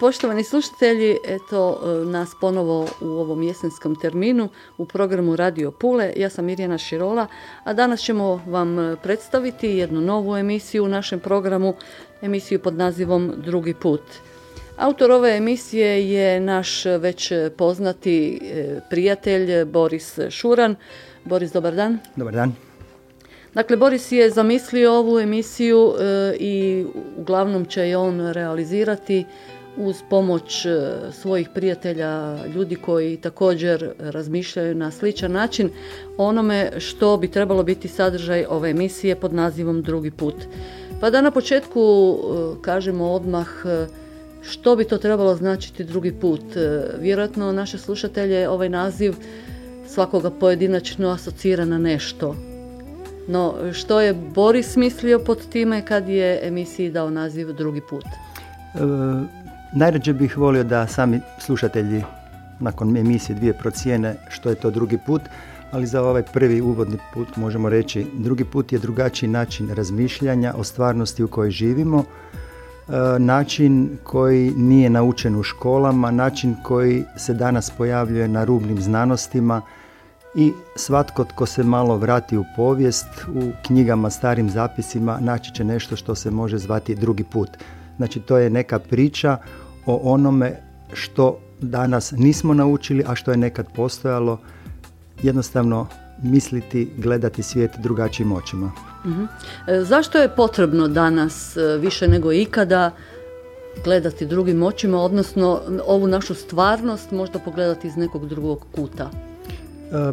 Poštovani slušatelji, eto e, nas ponovo u ovom jesenskom terminu u programu Radio Pule. Ja sam Mirjana Širola, a danas ćemo vam e, predstaviti jednu novu emisiju u našem programu, emisiju pod nazivom Drugi put. Autor ove emisije je naš već poznati e, prijatelj Boris Šuran. Boris, dobar dan. Dobar dan. Dakle, Boris je zamislio ovu emisiju i uglavnom će je on realizirati uz pomoć e, svojih prijatelja, ljudi koji također razmišljaju na sličan način onome što bi trebalo biti sadržaj ove emisije pod nazivom Drugi put. Pa da na početku e, kažemo odmah e, što bi to trebalo značiti drugi put. Vjerojatno naše slušatelje ovaj naziv svakoga pojedinačno asocira na nešto. No, što je Boris mislio pod time kad je emisiji dao naziv Drugi put? Najrađe bih volio da sami slušatelji nakon emisije dvije procijene što je to drugi put, ali za ovaj prvi uvodni put možemo reći drugi put je drugačiji način razmišljanja o stvarnosti u kojoj živimo, e, način koji nije naučen u školama, način koji se danas pojavljuje na rubnim znanostima i svatko tko se malo vrati u povijest, u knjigama, starim zapisima, naći će nešto što se može zvati drugi put. Znači to je neka priča o onome što danas nismo naučili, a što je nekad postojalo, jednostavno misliti, gledati svijet drugačijim očima. Mhm. E, zašto je potrebno danas e, više nego ikada gledati drugim očima, odnosno ovu našu stvarnost možda pogledati iz nekog drugog kuta? E,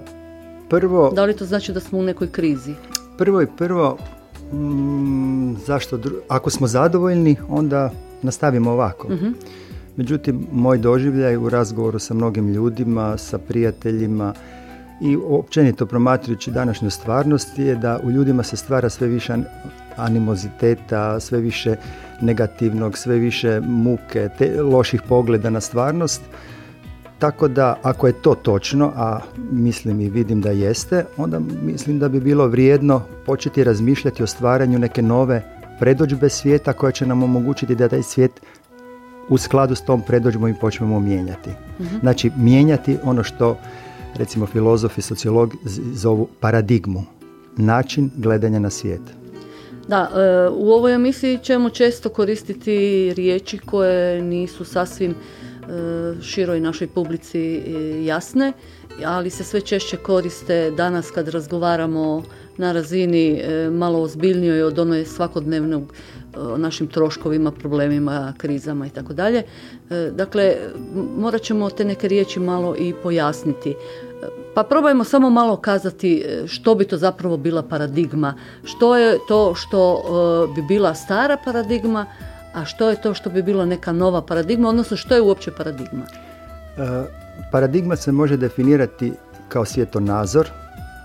prvo... Da li to znači da smo u nekoj krizi? Prvo i prvo, mm, zašto, ako smo zadovoljni, onda nastavimo ovako. uh Međutim, moj doživljaj u razgovoru sa mnogim ljudima, sa prijateljima i općenito promatrajući današnju stvarnost je da u ljudima se stvara sve više animoziteta, sve više negativnog, sve više muke, te, loših pogleda na stvarnost. Tako da ako je to točno, a mislim i vidim da jeste, onda mislim da bi bilo vrijedno početi razmišljati o stvaranju neke nove predođbe svijeta koja će nam omogućiti da taj svijet u skladu s tom predođbom i počnemo mijenjati. Mhm. Znači, mijenjati ono što recimo filozofi, sociolog zovu paradigmu, način gledanja na svijet. Da, e, u ovoj emisiji ćemo često koristiti riječi koje nisu sasvim široj našoj publici e, jasne, ali se sve češće koriste danas kad razgovaramo na razini malo ozbiljnijoj od one svakodnevnog o našim troškovima, problemima, krizama i tako dalje. E, dakle, morat ćemo te neke riječi malo i pojasniti. E, pa probajmo samo malo kazati e, što bi to zapravo bila paradigma, što je to što bi bila stara paradigma, a što je to što bi bila neka nova paradigma, odnosno što je uopće paradigma? Paradigma se može definirati kao svjetonazor,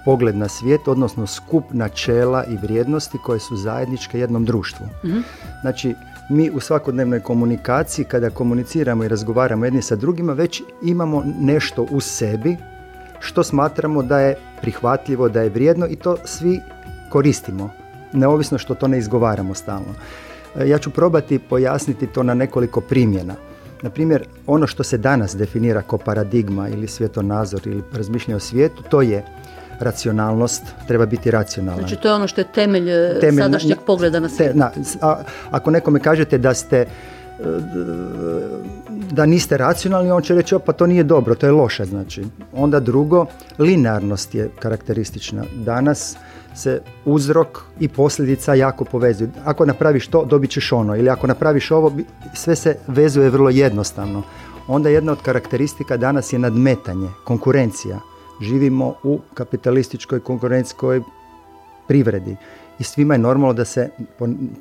pogled na svijet, odnosno skup načela i vrijednosti koje su zajedničke jednom društvu. Mhm. Znači, mi u svakodnevnoj komunikaciji, kada komuniciramo i razgovaramo jedni sa drugima, već imamo nešto u sebi što smatramo da je prihvatljivo, da je vrijedno i to svi koristimo, neovisno što to ne izgovaramo stalno. E, ja ću probati pojasniti to na nekoliko primjena. Na primjer, ono što se danas definira kao paradigma ili svjetonazor ili razmišljanje o svijetu, to je racionalnost, treba biti racionalna. Znači to je ono što je temelj, e, temelj sadašnjeg pogleda na svijet. Na, a, ako nekome kažete da ste e, da niste racionalni, on će reći pa to nije dobro, to je loše znači. Onda drugo, linearnost je karakteristična. Danas se uzrok i posljedica jako povezuju. Ako napraviš to, dobit ćeš ono. Ili ako napraviš ovo, sve se vezuje vrlo jednostavno. Onda jedna od karakteristika danas je nadmetanje, konkurencija živimo u kapitalističkoj konkurentskoj privredi i svima je normalno da se,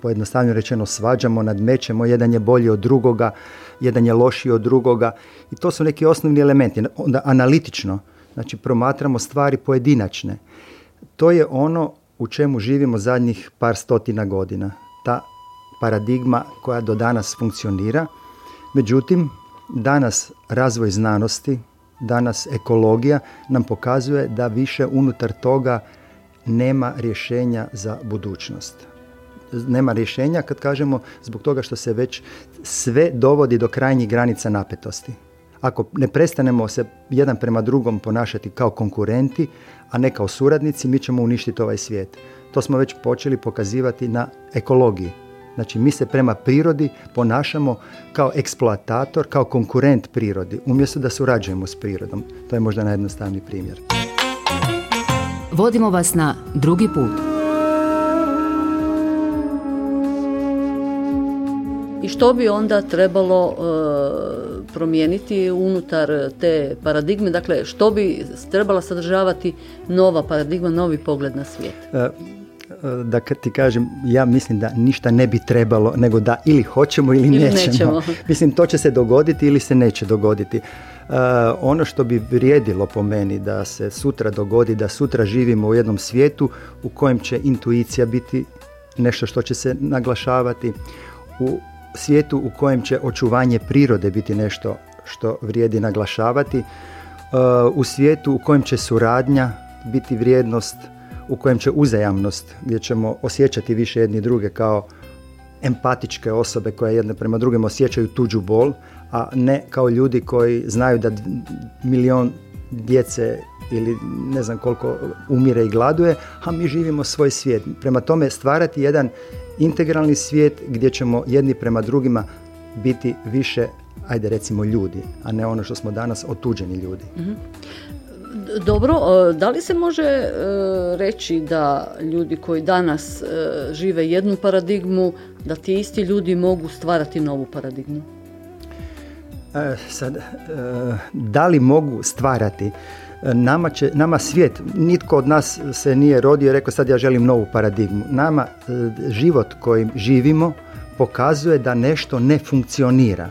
pojednostavljeno rečeno, svađamo, nadmećemo, jedan je bolji od drugoga, jedan je lošiji od drugoga i to su neki osnovni elementi. Onda analitično, znači promatramo stvari pojedinačne. To je ono u čemu živimo zadnjih par stotina godina. Ta paradigma koja do danas funkcionira. Međutim, danas razvoj znanosti, danas ekologija nam pokazuje da više unutar toga nema rješenja za budućnost. Nema rješenja kad kažemo zbog toga što se već sve dovodi do krajnjih granica napetosti. Ako ne prestanemo se jedan prema drugom ponašati kao konkurenti, a ne kao suradnici, mi ćemo uništiti ovaj svijet. To smo već počeli pokazivati na ekologiji. Znači mi se prema prirodi ponašamo kao eksploatator, kao konkurent prirodi, umjesto da surađujemo s prirodom. To je možda najjednostavniji primjer. Vodimo vas na drugi put. I što bi onda trebalo e, promijeniti unutar te paradigme? Dakle, što bi trebala sadržavati nova paradigma, novi pogled na svijet? E, da ti kažem, ja mislim da ništa ne bi trebalo, nego da ili hoćemo ili, ili nećemo. Mislim, to će se dogoditi ili se neće dogoditi. Uh, ono što bi vrijedilo po meni da se sutra dogodi, da sutra živimo u jednom svijetu u kojem će intuicija biti nešto što će se naglašavati, u svijetu u kojem će očuvanje prirode biti nešto što vrijedi naglašavati, uh, u svijetu u kojem će suradnja biti vrijednost u kojem će uzajamnost, gdje ćemo osjećati više jedni druge kao empatičke osobe koje jedne prema drugim osjećaju tuđu bol, a ne kao ljudi koji znaju da milion djece ili ne znam koliko umire i gladuje, a mi živimo svoj svijet. Prema tome stvarati jedan integralni svijet gdje ćemo jedni prema drugima biti više, ajde recimo ljudi, a ne ono što smo danas otuđeni ljudi. mm dobro, da li se može e, reći da ljudi koji danas e, žive jednu paradigmu, da ti isti ljudi mogu stvarati novu paradigmu? E, sad, da li mogu stvarati? Nama, će, nama svijet, nitko od nas se nije rodio i rekao sad ja želim novu paradigmu. Nama život kojim živimo pokazuje da nešto ne funkcionira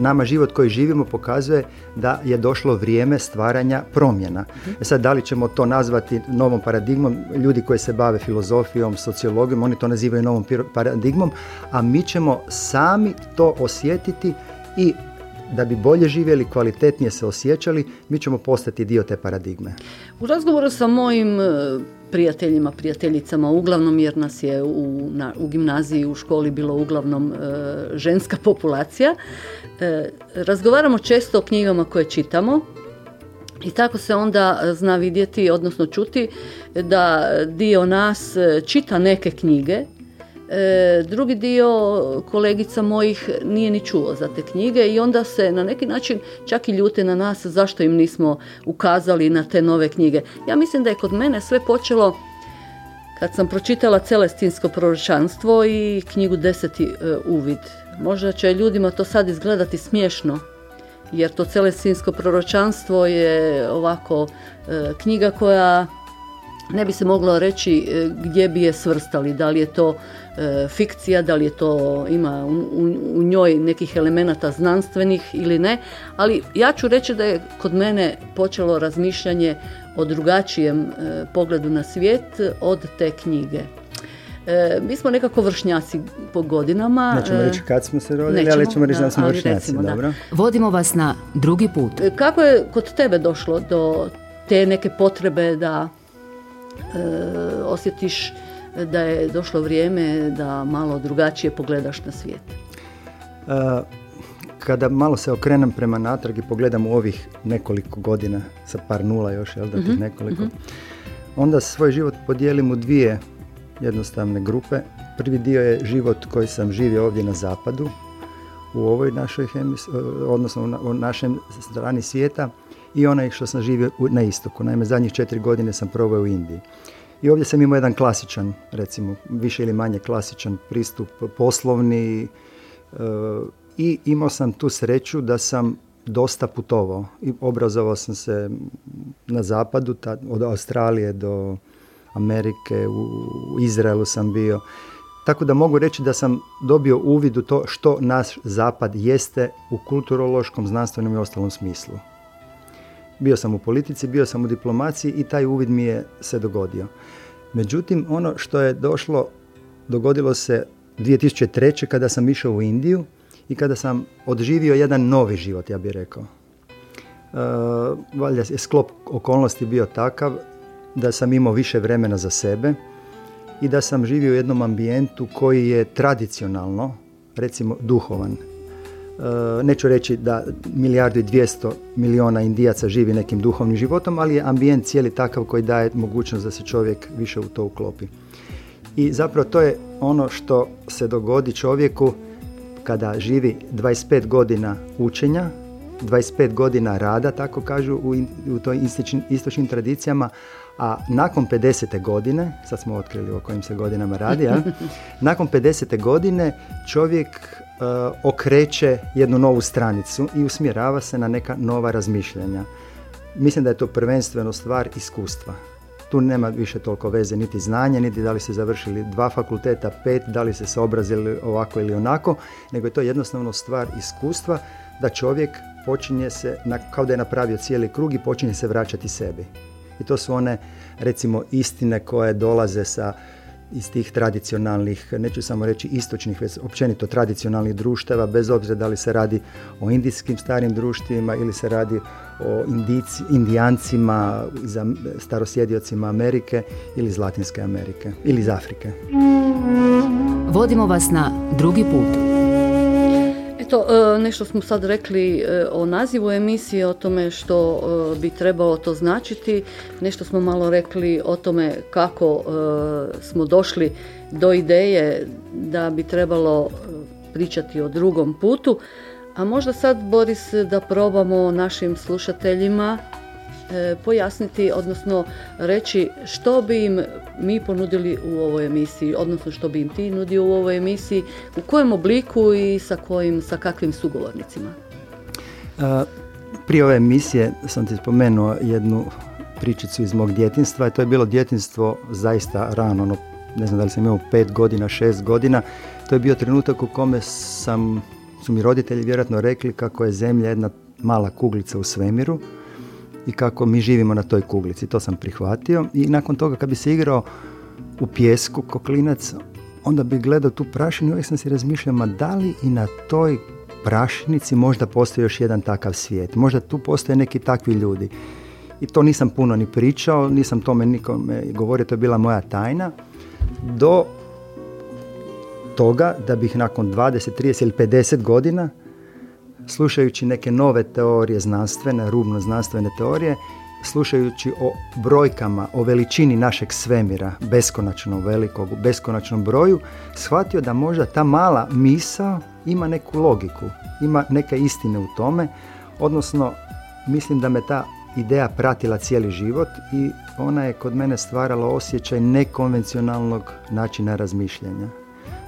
nama život koji živimo pokazuje da je došlo vrijeme stvaranja promjena. E sad, da li ćemo to nazvati novom paradigmom, ljudi koji se bave filozofijom, sociologijom, oni to nazivaju novom paradigmom, a mi ćemo sami to osjetiti i da bi bolje živjeli, kvalitetnije se osjećali, mi ćemo postati dio te paradigme. U razgovoru sa mojim e, prijateljima, prijateljicama, uglavnom jer nas je u, na, u gimnaziji, u školi bilo uglavnom e, ženska populacija, e, razgovaramo često o knjigama koje čitamo, i tako se onda zna vidjeti, odnosno čuti, da dio nas čita neke knjige E, drugi dio kolegica mojih nije ni čuo za te knjige i onda se na neki način čak i ljute na nas zašto im nismo ukazali na te nove knjige. Ja mislim da je kod mene sve počelo kad sam pročitala Celestinsko proročanstvo i knjigu Deseti e, uvid. Možda će ljudima to sad izgledati smiješno, jer to Celestinsko proročanstvo je ovako e, knjiga koja ne bi se moglo reći gdje bi je svrstali, da li je to E, fikcija, da li je to ima u, njoj nekih elemenata znanstvenih ili ne, ali ja ću reći da je kod mene počelo razmišljanje o drugačijem e, pogledu na svijet od te knjige. E, mi smo nekako vršnjaci po godinama. Nećemo reći kad smo se rodili, ali ćemo reći da smo vršnjaci. dobro. Vodimo vas na drugi put. Kako je kod tebe došlo do te neke potrebe da osjetiš da je došlo vrijeme da malo drugačije pogledaš na svijet? E, kada malo se okrenem prema natrag i pogledam u ovih nekoliko godina, sa par nula još, jel da tih mhm, nekoliko, mhm. onda svoj život podijelim u dvije jednostavne grupe. Prvi dio je život koji sam živio ovdje na zapadu, u ovoj našoj hemis, odnosno u našem strani svijeta i onaj što sam živio na istoku. Naime, zadnjih četiri godine sam proveo u Indiji. I ovdje sam imao jedan klasičan, recimo, više ili manje klasičan pristup poslovni e, i imao sam tu sreću da sam dosta putovao i obrazovao sam se na zapadu, od Australije do Amerike, u Izraelu sam bio. Tako da mogu reći da sam dobio uvid u to što naš zapad jeste u kulturološkom, znanstvenom i ostalom smislu. Bio sam u politici, bio sam u diplomaciji i taj uvid mi je se dogodio. Međutim, ono što je došlo, dogodilo se 2003. kada sam išao u Indiju i kada sam odživio jedan novi život, ja bih rekao. Uh, valjda je sklop okolnosti bio takav da sam imao više vremena za sebe i da sam živio u jednom ambijentu koji je tradicionalno, recimo duhovan. Uh, neću reći da milijardu i dvijesto miliona indijaca živi nekim duhovnim životom, ali je ambijent cijeli takav koji daje mogućnost da se čovjek više u to uklopi. I zapravo to je ono što se dogodi čovjeku kada živi 25 godina učenja, 25 godina rada, tako kažu u, u toj istočnim tradicijama, a nakon 50. godine, sad smo otkrili o kojim se godinama radi, a, nakon 50. godine čovjek okreće jednu novu stranicu i usmjerava se na neka nova razmišljanja. Mislim da je to prvenstveno stvar iskustva. Tu nema više toliko veze niti znanje, niti da li se završili dva fakulteta, pet, da li se se obrazili ovako ili onako, nego je to jednostavno stvar iskustva da čovjek počinje se, kao da je napravio cijeli krug i počinje se vraćati sebi. I to su one, recimo, istine koje dolaze sa iz tih tradicionalnih, neću samo reći istočnih, već općenito tradicionalnih društava, bez obzira da li se radi o indijskim starim društvima ili se radi o indici, indijancima, starosjediocima Amerike ili iz Latinske Amerike ili iz Afrike. Vodimo vas na drugi put. Eto, e, nešto smo sad rekli e, o nazivu emisije, o tome što e, bi trebalo to značiti, nešto smo malo rekli o tome kako smo došli do ideje da bi trebalo pričati o drugom putu, a možda sad, Boris, da probamo našim slušateljima pojasniti, odnosno reći što bi im mi ponudili u ovoj emisiji, odnosno što bi im ti nudio u ovoj emisiji, u kojem obliku i sa kojim, sa kakvim sugovornicima? E, prije ove emisije sam ti spomenuo jednu pričicu iz mog djetinstva i to je bilo djetinstvo zaista rano, ono, ne znam da li sam imao pet godina, šest godina. To je bio trenutak u kome sam, su mi roditelji vjerojatno rekli kako je zemlja jedna mala kuglica u svemiru, i kako mi živimo na toj kuglici. To sam prihvatio i nakon toga kad bi se igrao u pjesku koklinac, onda bi gledao tu prašinu i uvijek sam si razmišljao, ma da li i na toj prašnici možda postoji još jedan takav svijet. Možda tu postoje neki takvi ljudi. I to nisam puno ni pričao, nisam tome nikome govorio, to je bila moja tajna. Do toga da bih nakon 20, 30 ili 50 godina slušajući neke nove teorije znanstvene, rubno znanstvene teorije, slušajući o brojkama, o veličini našeg svemira, beskonačno velikog, beskonačnom broju, shvatio da možda ta mala misa ima neku logiku, ima neke istine u tome, odnosno mislim da me ta ideja pratila cijeli život i ona je kod mene stvarala osjećaj nekonvencionalnog načina razmišljanja.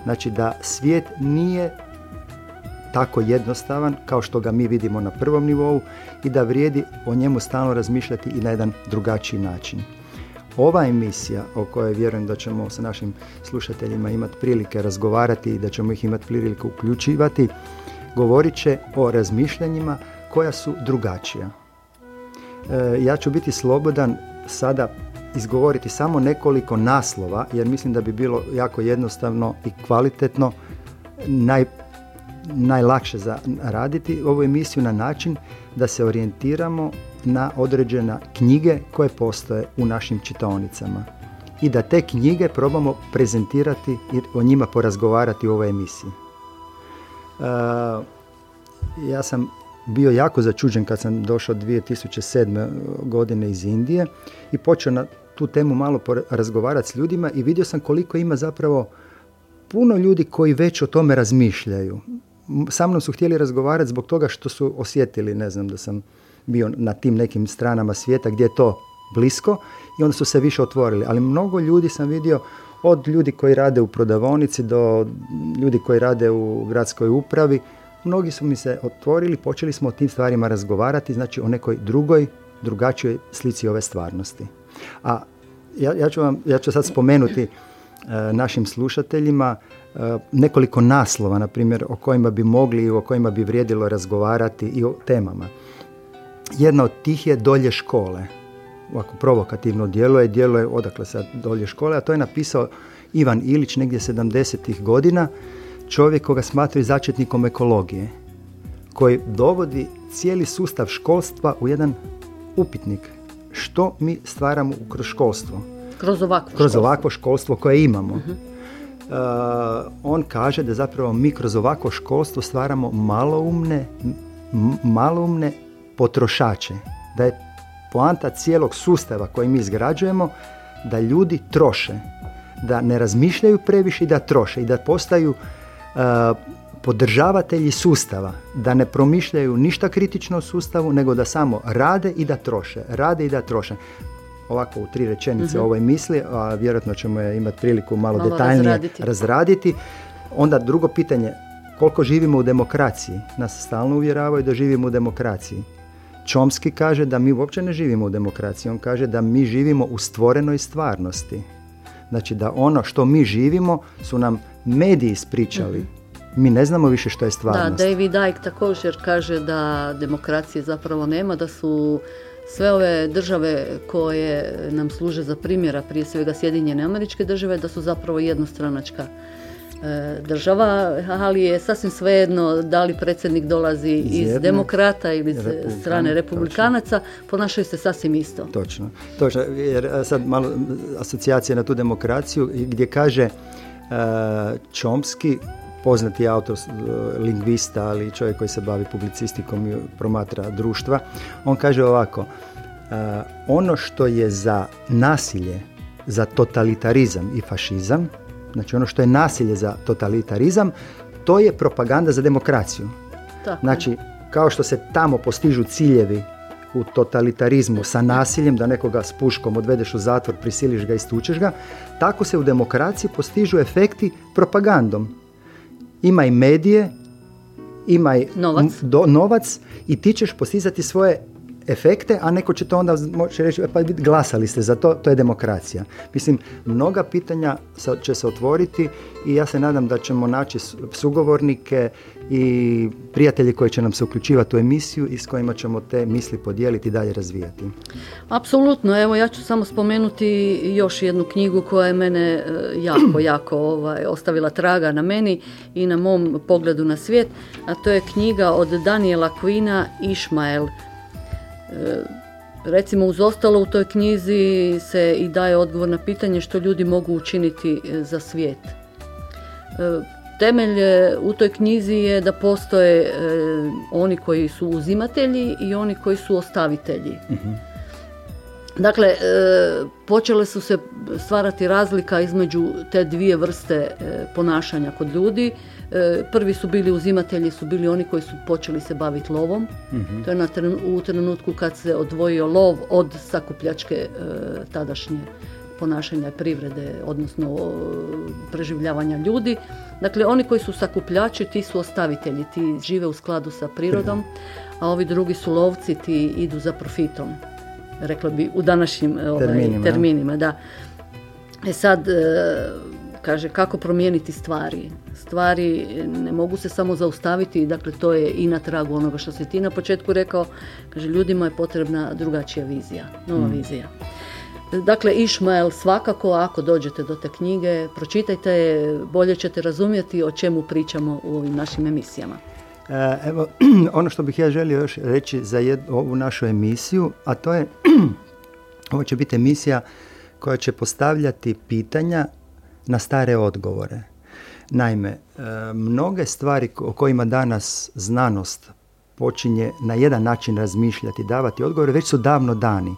Znači da svijet nije tako jednostavan kao što ga mi vidimo na prvom nivou i da vrijedi o njemu stalno razmišljati i na jedan drugačiji način. Ova emisija o kojoj vjerujem da ćemo sa našim slušateljima imati prilike razgovarati i da ćemo ih imati prilike uključivati, govorit će o razmišljanjima koja su drugačija. E, ja ću biti slobodan sada izgovoriti samo nekoliko naslova jer mislim da bi bilo jako jednostavno i kvalitetno naj, najlakše za raditi ovu emisiju na način da se orijentiramo na određene knjige koje postoje u našim čitaonicama i da te knjige probamo prezentirati i o njima porazgovarati u ovoj emisiji. Uh, ja sam bio jako začuđen kad sam došao 2007. godine iz Indije i počeo na tu temu malo razgovarati s ljudima i vidio sam koliko ima zapravo puno ljudi koji već o tome razmišljaju sa mnom su htjeli razgovarati zbog toga što su osjetili, ne znam, da sam bio na tim nekim stranama svijeta gdje je to blisko i onda su se više otvorili. Ali mnogo ljudi sam vidio, od ljudi koji rade u prodavonici do ljudi koji rade u gradskoj upravi, mnogi su mi se otvorili, počeli smo o tim stvarima razgovarati, znači o nekoj drugoj, drugačijoj slici ove stvarnosti. A ja, ja, ću vam, ja ću sad spomenuti našim slušateljima nekoliko naslova, na primjer, o kojima bi mogli i o kojima bi vrijedilo razgovarati i o temama. Jedna od tih je dolje škole. Ovako provokativno djeluje, djeluje odakle sad dolje škole, a to je napisao Ivan Ilić negdje 70. godina, čovjek koga smatraju začetnikom ekologije, koji dovodi cijeli sustav školstva u jedan upitnik. Što mi stvaramo kroz školstvo? Kroz ovakvo Kroz školstvo. ovakvo školstvo koje imamo. uh on kaže da zapravo mi kroz ovakvo školstvo stvaramo maloumne, maloumne potrošače. Da je poanta cijelog sustava koji mi izgrađujemo da ljudi troše, da ne razmišljaju previše i da troše i da postaju uh, podržavatelji sustava, da ne promišljaju ništa kritično o sustavu, nego da samo rade i da troše, rade i da troše. Ovako u tri rečenice uh ovoj misli, a vjerojatno ćemo je imati priliku malo, malo detaljnije razraditi. razraditi. Onda drugo pitanje, koliko živimo u demokraciji? Nas stalno uvjeravaju da živimo u demokraciji. Čomski kaže da mi uopće ne živimo u demokraciji, on kaže da mi živimo u stvorenoj stvarnosti. Znači da ono što mi živimo su nam mediji ispričali. Mhm. Mi ne znamo više što je stvarnost. Da, David Icke također kaže da demokracije zapravo nema, da su sve ove države koje nam služe za primjera, prije svega Sjedinjene američke države, da su zapravo jednostranačka E, država, ali je sasvim svejedno da li predsjednik dolazi iz, iz demokrata ili iz strane republikanaca, ponašaju se sasvim isto. Točno, točno, jer e, sad malo asocijacija na tu demokraciju gdje kaže Čomski, e, poznati autor, lingvista, ali čovjek koji se bavi publicistikom i promatra društva, on kaže ovako, ono što je za nasilje, za totalitarizam i fašizam, znači ono što je nasilje za totalitarizam, to je propaganda za demokraciju. Tako. Znači, kao što se tamo postižu ciljevi u totalitarizmu sa nasiljem, da nekoga s puškom odvedeš u zatvor, prisiliš ga i stučeš ga, tako se u demokraciji postižu efekti propagandom. Imaj medije, imaj novac, do, novac i ti ćeš postizati svoje efekte, a neko će to onda moći reći, e, pa glasali ste za to, to je demokracija. Mislim, mnoga pitanja će se otvoriti i ja se nadam da ćemo naći sugovornike i prijatelji koji će nam se uključivati u emisiju i s kojima ćemo te misli podijeliti i dalje razvijati. Apsolutno, evo ja ću samo spomenuti još jednu knjigu koja je mene e, jako, jako ovaj, ostavila traga na meni i na mom pogledu na svijet, a to je knjiga od Daniela Quina Išmael Recimo uz ostalo u toj knjizi se i daje odgovor na pitanje što ljudi mogu učiniti e, za svijet. E, temelj e, u toj knjizi je da postoje oni koji su uzimatelji i oni koji su ostavitelji. Mhm. Dakle, počele su se stvarati razlika između te dvije vrste ponašanja kod ljudi. E, prvi su bili uzimatelji, su bili oni koji su počeli se baviti lovom. Mhm. To je na u trenutku kad se odvojio lov od sakupljačke e, tadašnje ponašanja privrede, odnosno preživljavanja ljudi. Dakle, oni koji su sakupljači, ti su ostavitelji, ti žive u skladu sa prirodom, a ovi drugi su lovci, ti idu za profitom. Rekla bi u današnjim ovaj, terminima. terminima da. E sad, e, kaže kako promijeniti stvari. Stvari ne mogu se samo zaustaviti, dakle to je i na tragu onoga što si ti na početku rekao, kaže ljudima je potrebna drugačija vizija, nova mm. vizija. Dakle, Išmael, svakako ako dođete do te knjige, pročitajte je, bolje ćete razumjeti o čemu pričamo u ovim našim emisijama. E, evo, ono što bih ja želio još reći za ovu našu emisiju, a to je, ovo će biti emisija koja će postavljati pitanja na stare odgovore. Naime, e, mnoge stvari o kojima danas znanost počinje na jedan način razmišljati, davati odgovore, već su davno dani.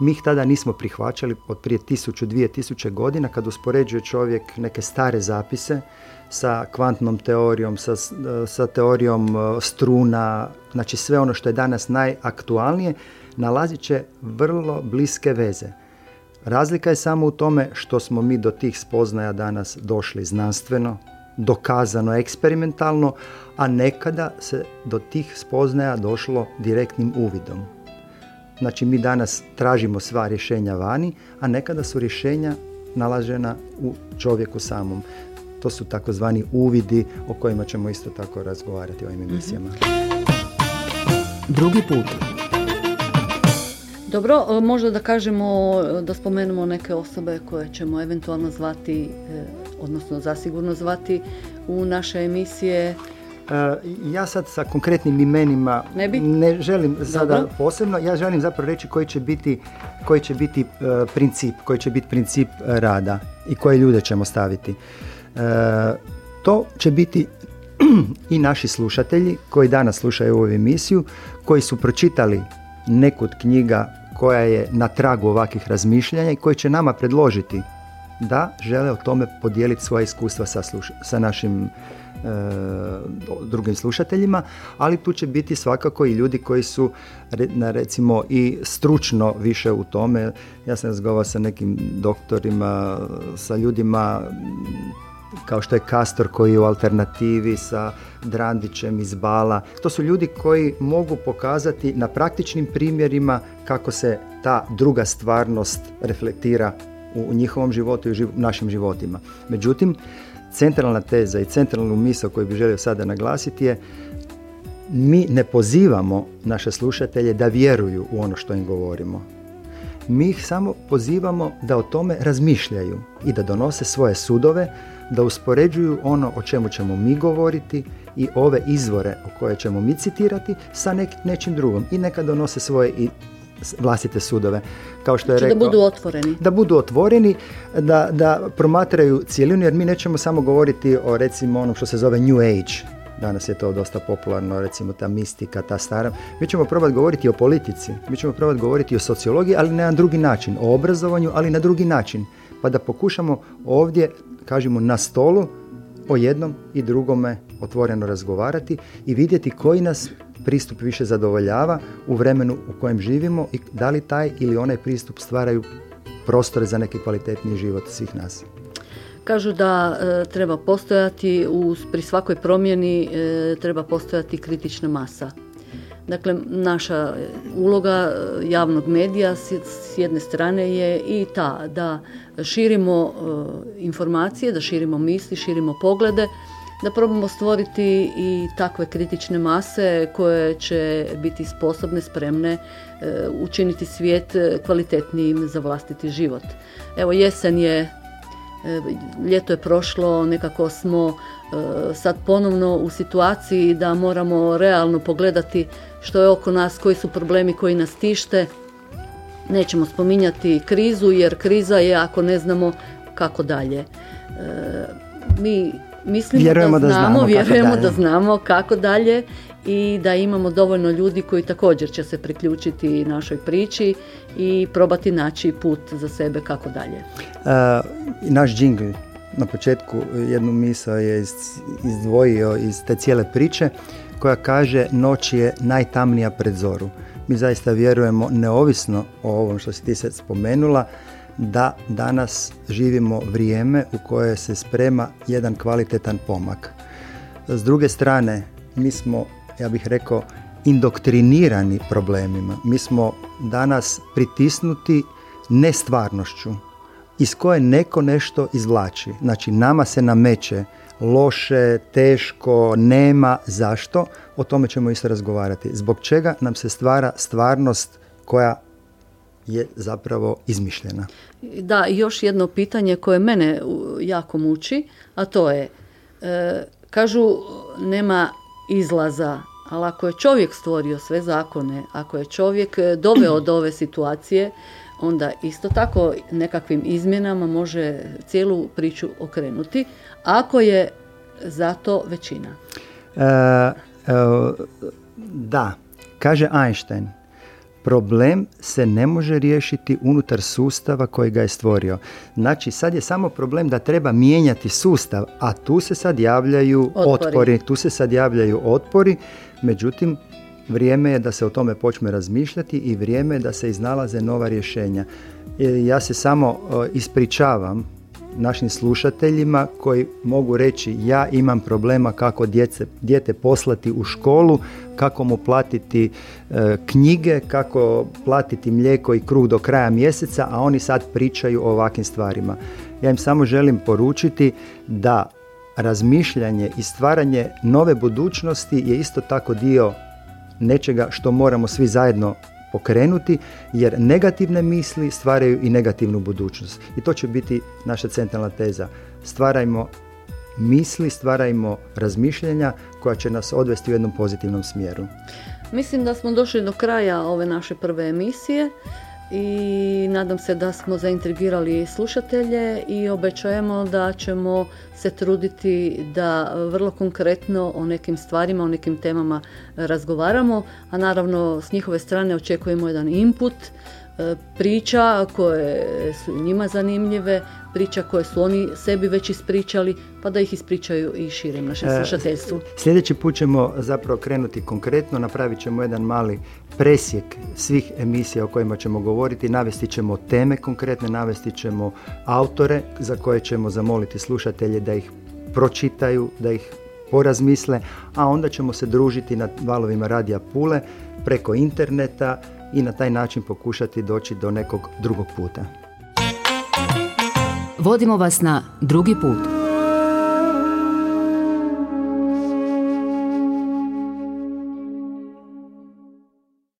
Mi ih tada nismo prihvaćali od prije tisuću, dvije tisuće godina kad uspoređuje čovjek neke stare zapise sa kvantnom teorijom, sa, sa teorijom e, struna, znači sve ono što je danas najaktualnije, nalazit će vrlo bliske veze. Razlika je samo u tome što smo mi do tih spoznaja danas došli znanstveno, dokazano eksperimentalno, a nekada se do tih spoznaja došlo direktnim uvidom. Znači mi danas tražimo sva rješenja vani, a nekada su rješenja nalažena u čovjeku samom. To su takozvani uvidi o kojima ćemo isto tako razgovarati u ovim mhm. emisijama. Drugi put. Dobro, e, možda da kažemo, da spomenemo neke osobe koje ćemo eventualno zvati, e, odnosno zasigurno zvati u naše emisije. E, ja sad sa konkretnim imenima ne, ne želim sada posebno, ja želim zapravo reći koji će biti, koji će biti princip, koji će biti princip rada i koje ljude ćemo staviti. To će biti i naši slušatelji koji danas slušaju ovu emisiju, koji su pročitali neku knjiga koja je na tragu ovakvih razmišljanja i koji će nama predložiti da žele o tome podijeliti svoje iskustva sa, sa našim e, drugim slušateljima, ali tu će biti svakako i ljudi koji su recimo i stručno više u tome. Ja sam razgovarao sa nekim doktorima, sa ljudima kao što je Kastor koji je u alternativi sa Drandićem iz Bala. To su ljudi koji mogu pokazati na praktičnim primjerima kako se ta druga stvarnost reflektira u njihovom životu i u našim životima. Međutim, centralna teza i centralnu misao koju bih želio sada naglasiti je mi ne pozivamo naše slušatelje da vjeruju u ono što im govorimo. Mi ih samo pozivamo da o tome razmišljaju i da donose svoje sudove da uspoređuju ono o čemu ćemo mi govoriti i ove izvore o koje ćemo mi citirati sa nek, nečim drugom i neka donose svoje i vlastite sudove. Kao što je znači da budu otvoreni. Da budu otvoreni, da, da promatraju cijelinu, jer mi nećemo samo govoriti o recimo onom što se zove New Age, danas je to dosta popularno, recimo ta mistika, ta stara. Mi ćemo probati govoriti o politici, mi ćemo probati govoriti o sociologiji, ali na drugi način, o obrazovanju, ali na drugi način. Pa da pokušamo ovdje kažemo na stolu o jednom i drugome otvoreno razgovarati i vidjeti koji nas pristup više zadovoljava u vremenu u kojem živimo i da li taj ili onaj pristup stvaraju prostore za neki kvalitetniji život svih nas. Kažu da e, treba postojati u, pri svakoj promjeni e, treba postojati kritična masa. Dakle, naša uloga e, javnog medija s jedne strane je i ta da širimo e, informacije, da širimo misli, širimo poglede, da probamo stvoriti i takve kritične mase koje će biti sposobne, spremne e, učiniti svijet kvalitetnijim za vlastiti život. Evo jesen je, ljeto je prošlo, nekako smo sad ponovno u situaciji da moramo realno pogledati što je oko nas, koji su problemi koji nas tište. Nećemo spominjati krizu jer kriza je ako ne znamo kako dalje. E, mi mislimo vjerujemo da znamo, da vjerujemo kako da znamo kako dalje i da imamo dovoljno ljudi koji također će se priključiti našoj priči i probati naći put za sebe kako dalje. Uh, naš džingl na početku jednu misao je izdvojio iz te cijele priče koja kaže noć je najtamnija pred zoru. Mi zaista vjerujemo, neovisno o ovom što si ti sad spomenula, da danas živimo vrijeme u koje se sprema jedan kvalitetan pomak. S druge strane, mi smo, ja bih rekao, indoktrinirani problemima. Mi smo danas pritisnuti nestvarnošću iz koje neko nešto izvlači. Znači, nama se nameće loše, teško, nema, zašto? O tome ćemo isto razgovarati. Zbog čega nam se stvara stvarnost koja je zapravo izmišljena. Da, još jedno pitanje koje mene jako muči, a to je, e, kažu nema izlaza, ali ako je čovjek stvorio sve zakone, ako je čovjek doveo do ove situacije, onda isto tako nekakvim izmjenama može cijelu priču okrenuti, ako je za to većina. E, e, da, kaže Einstein, problem se ne može riješiti unutar sustava koji ga je stvorio. Znači, sad je samo problem da treba mijenjati sustav, a tu se sad javljaju otpori, otpori tu se sad javljaju otpori, međutim, vrijeme je da se o tome počne razmišljati i vrijeme je da se iznalaze nova rješenja. Ja se samo ispričavam našim slušateljima koji mogu reći ja imam problema kako djece, dijete poslati u školu, kako mu platiti e, knjige, kako platiti mlijeko i kruh do kraja mjeseca, a oni sad pričaju o ovakvim stvarima. Ja im samo želim poručiti da razmišljanje i stvaranje nove budućnosti je isto tako dio nečega što moramo svi zajedno pokrenuti jer negativne misli stvaraju i negativnu budućnost. I to će biti naša centralna teza. Stvarajmo misli, stvarajmo razmišljenja koja će nas odvesti u jednom pozitivnom smjeru. Mislim da smo došli do kraja ove naše prve emisije i nadam se da smo zaintrigirali slušatelje i obećajemo da ćemo se truditi da vrlo konkretno o nekim stvarima, o nekim temama razgovaramo, a naravno s njihove strane očekujemo jedan input, priča koje su njima zanimljive, priča koje su oni sebi već ispričali, pa da ih ispričaju i širem našem e, slušateljstvu. Sljedeći put ćemo zapravo krenuti konkretno, napravit ćemo jedan mali presjek svih emisija o kojima ćemo govoriti, navesti ćemo teme konkretne, navesti ćemo autore za koje ćemo zamoliti slušatelje da ih pročitaju, da ih porazmisle, a onda ćemo se družiti na valovima Radija Pule preko interneta i na taj način pokušati doći do nekog drugog puta. Vodimo vas na drugi put.